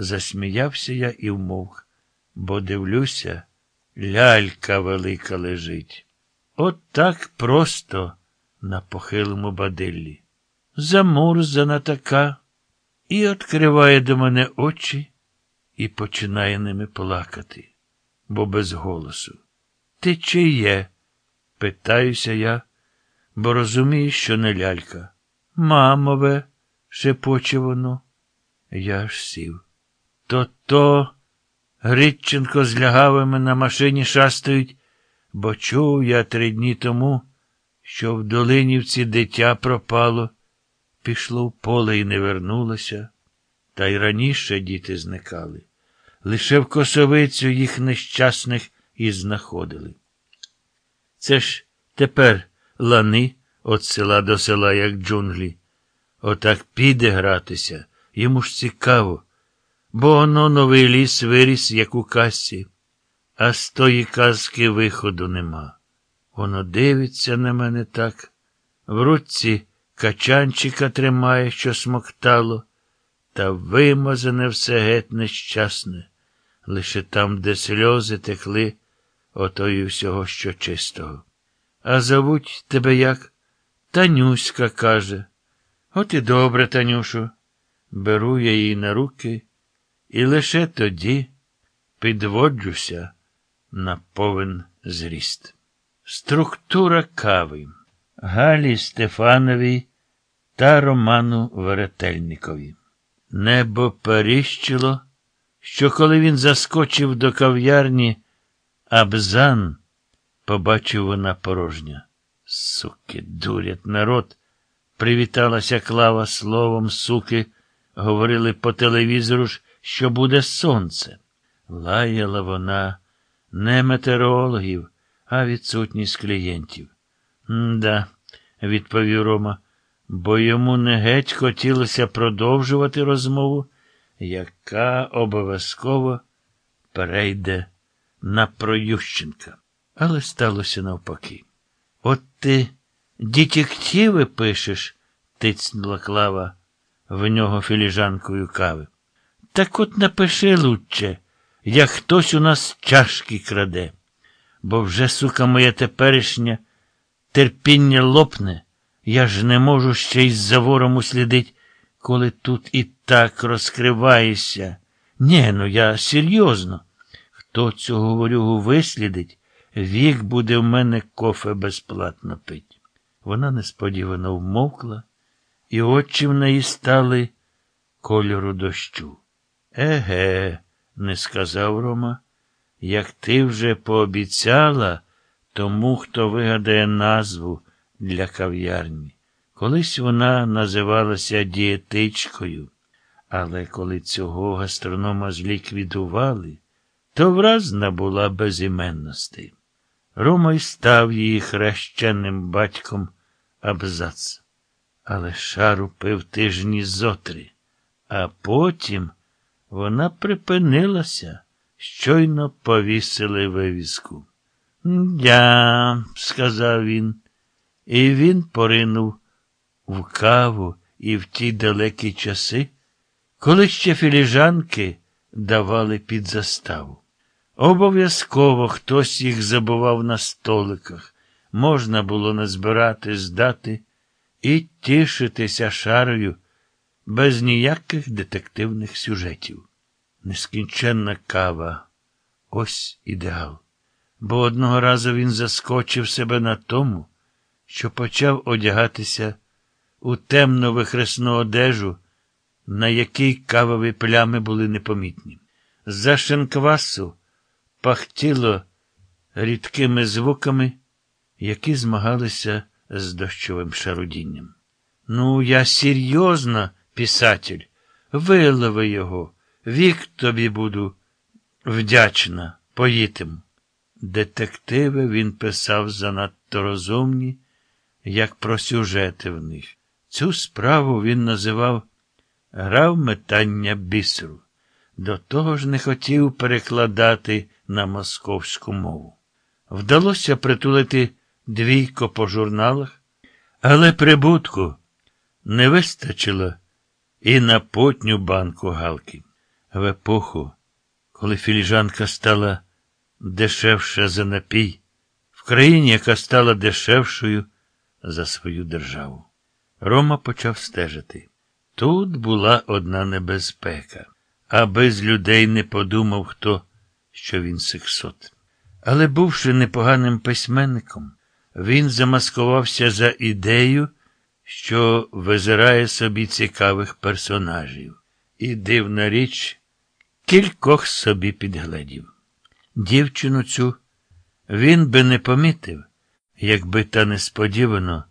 Засміявся я і вмовк, бо дивлюся, лялька велика лежить. От так просто на похилому бадиллі. Замурзана така, і відкриває до мене очі і починає ними плакати, бо без голосу. Ти чи є? Питаюся я, бо розумію, що не лялька. Мамове, шепоче воно. Я аж сів. То то Гритченко з лягавими на машині шастають, бо чув я три дні тому, що в Долинівці дитя пропало, пішло в поле і не вернулося, та й раніше діти зникали. Лише в косовицю їх нещасних і знаходили. Це ж тепер лани від села до села, як джунглі. Отак піде гратися, йому ж цікаво, бо воно новий ліс виріс, як у касі, а з тої казки виходу нема. Воно дивиться на мене так, в руці качанчика тримає, що смоктало, та вимазане все геть нещасне, лише там, де сльози текли, ото і всього, що чистого. А зовуть тебе як? Танюська каже. От і добре, Танюшу. Беру я її на руки і лише тоді підводжуся на повен зріст. Структура кави Галі Стефановій та Роману Веретельникові. Небо періщило, що коли він заскочив до кав'ярні, Абзан побачив вона порожня. Суки, дурять народ. Привіталася клава словом, суки, говорили по телевізору ж, що буде сонце. Лаяла вона не метеорологів, а відсутність клієнтів. «М-да», – відповів Рома, бо йому не геть хотілося продовжувати розмову, яка обов'язково перейде на Проющенка. Але сталося навпаки. От ти дітективи пишеш, тицнула клава в нього філіжанкою кави. Так от напиши лучче, як хтось у нас чашки краде, бо вже, сука, моє теперішнє терпіння лопне, я ж не можу ще й з завором услідить, коли тут і так розкриваєшся. Нє, ну я серйозно. Хто цього говорюгу вислідить, вік буде в мене кофе безплатно пить. Вона несподівано вмовкла, і очі в неї стали кольору дощу. Еге, не сказав Рома, як ти вже пообіцяла тому, хто вигадає назву для кав'ярні. Колись вона називалася дієтичкою, але коли цього гастронома зліквідували, то враз набула безіменності. Рома й став її хрещенним батьком абзац. Але шару пив тижні зотри, а потім вона припинилася, щойно повісили вивіску. Я, сказав він, і він поринув в каву і в ті далекі часи, коли ще філіжанки давали під заставу. Обов'язково хтось їх забував на столиках, можна було назбирати, здати і тішитися шарою без ніяких детективних сюжетів. Нескінченна кава ось ідеал. Бо одного разу він заскочив себе на тому, що почав одягатися у темну вихресну одежу, на якій кавові плями були непомітні. За шинквасу пахтіло рідкими звуками, які змагалися з дощовим шарудінням. Ну, я серйозно, писатель, вилови його, вік тобі буду вдячна, поїтиму. Детективи він писав занадто розумні, як про сюжети в них. Цю справу він називав грав метання бісеру. До того ж не хотів перекладати на московську мову. Вдалося притулити двійко по журналах, але прибутку не вистачило і на потню банку галки. В епоху, коли філіжанка стала дешевша за напій, в країні, яка стала дешевшою за свою державу. Рома почав стежити. Тут була одна небезпека, а без людей не подумав хто, що він сексот. Але, бувши непоганим письменником, він замаскувався за ідею, що визирає собі цікавих персонажів, і, дивна річ, кількох собі підгледів. Дівчину цю він би не помітив, якби та несподівано